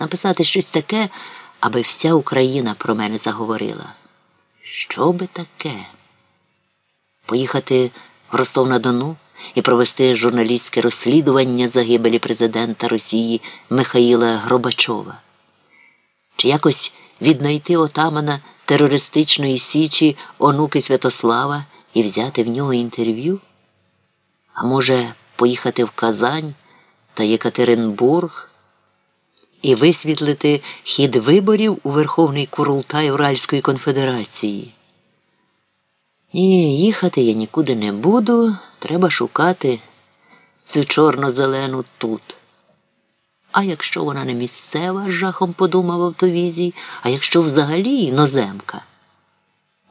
написати щось таке, аби вся Україна про мене заговорила. Що би таке? Поїхати в Ростов на Дону і провести журналістське розслідування загибелі президента Росії Михаїла Гробачова, чи якось віднайти отамана терористичної січі онуки Святослава і взяти в нього інтерв'ю? А може, поїхати в Казань та Єкатеринбург і висвітлити хід виборів у Верховний Курултай Уральської конфедерації? Ні, їхати я нікуди не буду, треба шукати цю чорно-зелену тут. А якщо вона не місцева, жахом подумав автовізій, а якщо взагалі іноземка?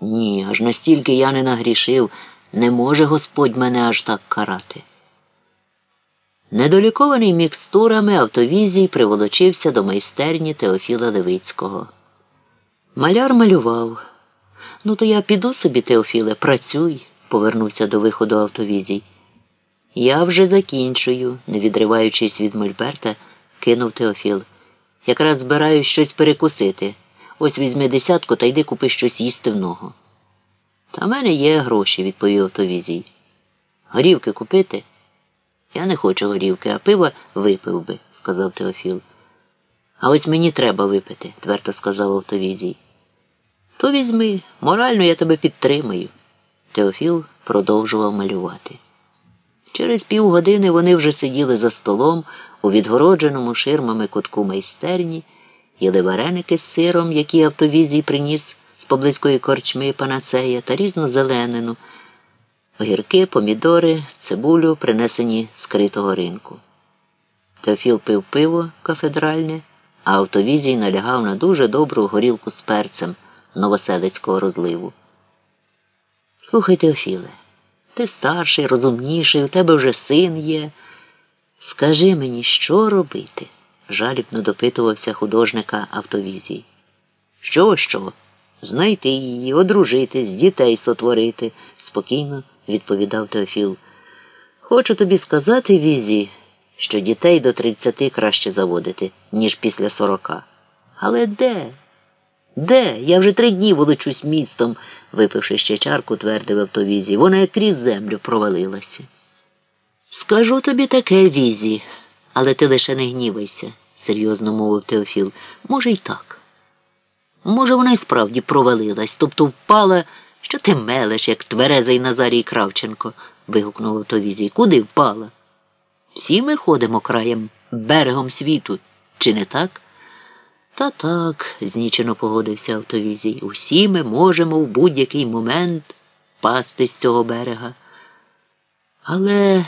Ні, аж настільки я не нагрішив, не може Господь мене аж так карати. Недолікований мікстурами автовізій приволочився до майстерні Теофіла Левицького. Маляр малював. Ну, то я піду собі, Теофіле, працюй, повернувся до виходу автовізій. Я вже закінчую, не відриваючись від Мольберта, кинув Теофіл. Якраз збираю щось перекусити. Ось візьми десятку та йди купи щось їсти в ногу. Та в мене є гроші, відповів автовізій. Горівки купити? Я не хочу горівки, а пива випив би, сказав Теофіл. А ось мені треба випити, твердо сказав автовізій. То візьми, морально я тебе підтримаю. Теофіл продовжував малювати. Через півгодини вони вже сиділи за столом у відгородженому ширмами кутку майстерні, їли вареники з сиром, які автовізій приніс з поблизької корчми панацея, та різну зеленину, огірки, помідори, цибулю, принесені з критого ринку. Теофіл пив пиво кафедральне, а автовізій налягав на дуже добру горілку з перцем новоселицького розливу. Слухай, Теофіле, ти старший, розумніший, у тебе вже син є. Скажи мені, що робити? жалібно допитувався художника автовізії. Що, що? Знайти її, одружитись, дітей сотворити, спокійно відповідав Теофіл. Хочу тобі сказати, Візі, що дітей до тридцяти краще заводити, ніж після сорока. Але де? Де? Я вже три дні волочусь містом, випивши ще чарку, твердив автовізі. Вона як крізь землю провалилася. Скажу тобі таке, Візі, але ти лише не гнівайся, серйозно мовив Теофіл. Може, й так. Може, вона й справді провалилась, тобто впала, що ти мелеш, як тверезий Назарій Кравченко, вигукнув автовізій. Куди впала? Всі ми ходимо краєм, берегом світу, чи не так? Та так, знічено погодився автовізій. Усі ми можемо в будь-який момент пасти з цього берега. Але.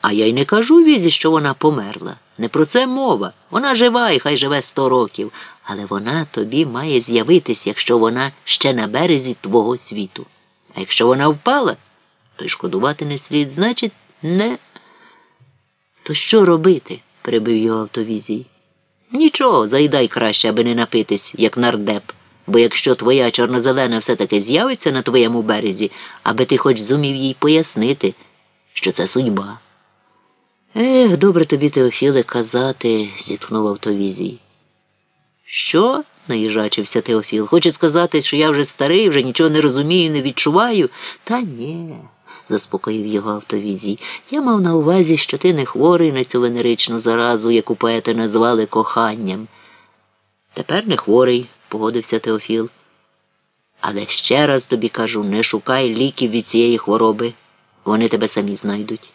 А я й не кажу візі, що вона померла. Не про це мова. Вона жива і хай живе сто років. Але вона тобі має з'явитись, якщо вона ще на березі твого світу. А якщо вона впала, то й шкодувати не слід, значить, не. То що робити? перебив його автовізій. Нічого, зайдай краще, аби не напитись, як нардеп. Бо якщо твоя чорнозелена все-таки з'явиться на твоєму березі, аби ти хоч зумів їй пояснити, що це судьба. Ех, добре тобі, Теофіле, казати, зітхнув автовізій. Що? наїжачився Теофіл. Хоче сказати, що я вже старий, вже нічого не розумію, не відчуваю. Та ні, заспокоїв його автовізій. Я мав на увазі, що ти не хворий на цю венеричну заразу, яку поети назвали коханням. Тепер не хворий, погодився Теофіл. Але ще раз тобі кажу, не шукай ліків від цієї хвороби. Вони тебе самі знайдуть.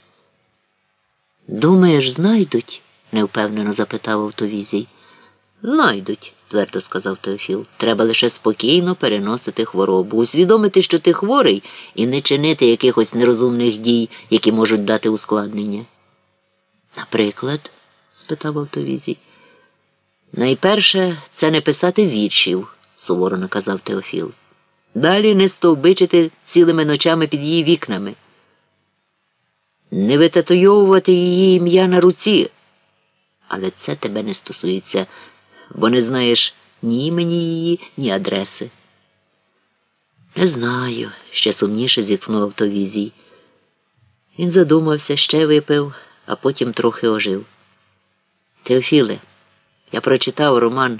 Думаєш, знайдуть? невпевнено запитав автовізій. Знайдуть, твердо сказав Теофіл. Треба лише спокійно переносити хворобу, усвідомити, що ти хворий, і не чинити якихось нерозумних дій, які можуть дати ускладнення. Наприклад? спитав автовізій. Найперше це не писати віршів, суворо наказав Теофіл. Далі не стовбичити цілими ночами під її вікнами. Не витатуйовувати її ім'я на руці. Але це тебе не стосується, бо не знаєш ні імені її, ні адреси. Не знаю, ще сумніше зітхнув автовізій. Він задумався, ще випив, а потім трохи ожив. Теофіле. Я прочитав роман